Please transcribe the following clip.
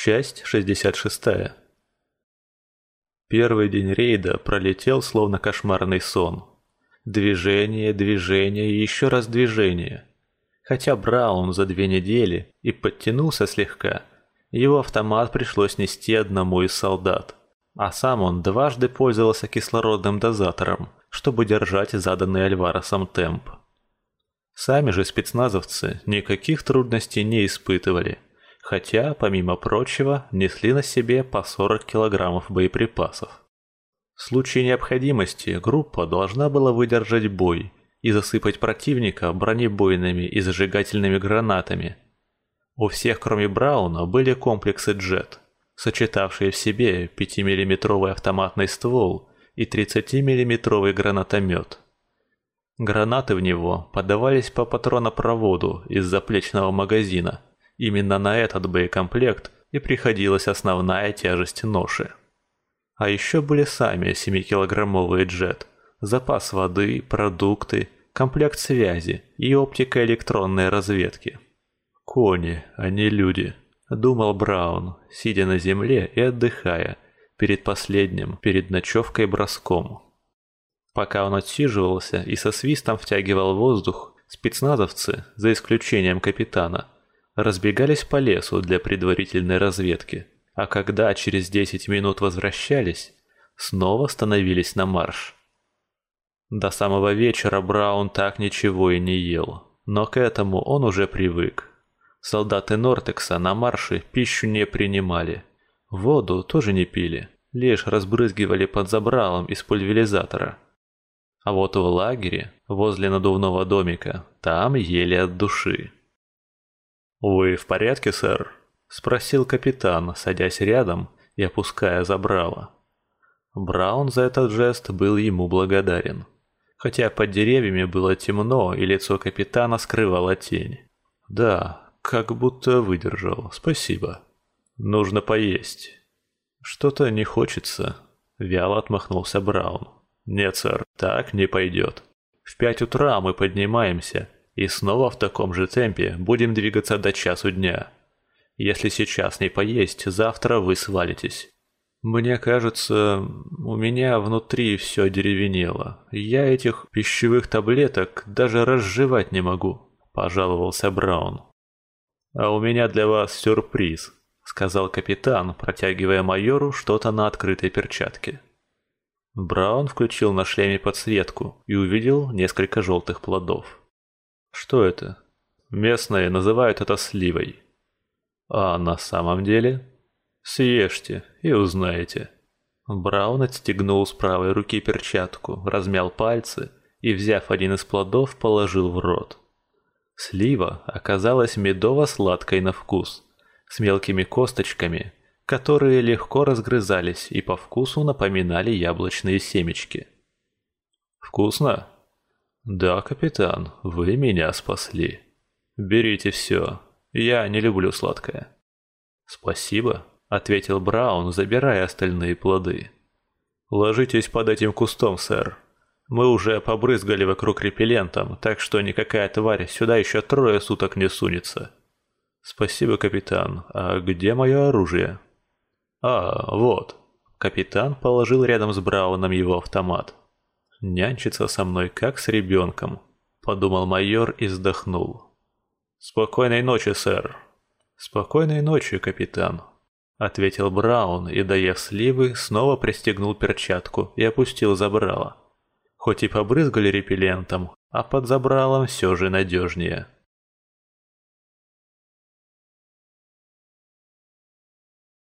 Часть 66. Первый день рейда пролетел словно кошмарный сон. Движение, движение и еще раз движение. Хотя Браун за две недели и подтянулся слегка, его автомат пришлось нести одному из солдат. А сам он дважды пользовался кислородным дозатором, чтобы держать заданный Альваросом темп. Сами же спецназовцы никаких трудностей не испытывали, хотя, помимо прочего, несли на себе по 40 килограммов боеприпасов. В случае необходимости группа должна была выдержать бой и засыпать противника бронебойными и зажигательными гранатами. У всех, кроме Брауна, были комплексы «Джет», сочетавшие в себе 5-миллиметровый автоматный ствол и 30-миллиметровый гранатомет. Гранаты в него подавались по патронопроводу из заплечного магазина. Именно на этот боекомплект и приходилась основная тяжесть ноши. А еще были сами 7-килограммовые джет, запас воды, продукты, комплект связи и оптика электронной разведки. «Кони, а не люди», — думал Браун, сидя на земле и отдыхая, перед последним, перед ночевкой броском. Пока он отсиживался и со свистом втягивал воздух, спецназовцы, за исключением капитана, разбегались по лесу для предварительной разведки — а когда через 10 минут возвращались, снова становились на марш. До самого вечера Браун так ничего и не ел, но к этому он уже привык. Солдаты Нортекса на марше пищу не принимали, воду тоже не пили, лишь разбрызгивали под забралом из пульверизатора. А вот в лагере, возле надувного домика, там ели от души. «Вы в порядке, сэр?» — спросил капитан, садясь рядом и опуская забрало. Браун за этот жест был ему благодарен. Хотя под деревьями было темно, и лицо капитана скрывала тень. «Да, как будто выдержал, спасибо. Нужно поесть». «Что-то не хочется», — вяло отмахнулся Браун. «Нет, сэр, так не пойдет. В пять утра мы поднимаемся, и снова в таком же темпе будем двигаться до часу дня». Если сейчас не поесть, завтра вы свалитесь. Мне кажется, у меня внутри все деревенело. Я этих пищевых таблеток даже разжевать не могу, пожаловался Браун. А у меня для вас сюрприз, сказал капитан, протягивая майору что-то на открытой перчатке. Браун включил на шлеме подсветку и увидел несколько желтых плодов. Что это? Местные называют это сливой. А на самом деле? Съешьте и узнаете. Браун отстегнул с правой руки перчатку, размял пальцы и, взяв один из плодов, положил в рот. Слива оказалась медово-сладкой на вкус, с мелкими косточками, которые легко разгрызались и по вкусу напоминали яблочные семечки. «Вкусно?» «Да, капитан, вы меня спасли. Берите все, я не люблю сладкое. Спасибо, ответил Браун, забирая остальные плоды. Ложитесь под этим кустом, сэр. Мы уже побрызгали вокруг репеллентом, так что никакая тварь сюда еще трое суток не сунется. Спасибо, капитан. А где мое оружие? А, вот. Капитан положил рядом с Брауном его автомат. Нянчится со мной как с ребенком, подумал майор и вздохнул. «Спокойной ночи, сэр». «Спокойной ночи, капитан», — ответил Браун и, доев сливы, снова пристегнул перчатку и опустил забрало. Хоть и побрызгали репеллентом, а под забралом все же надежнее.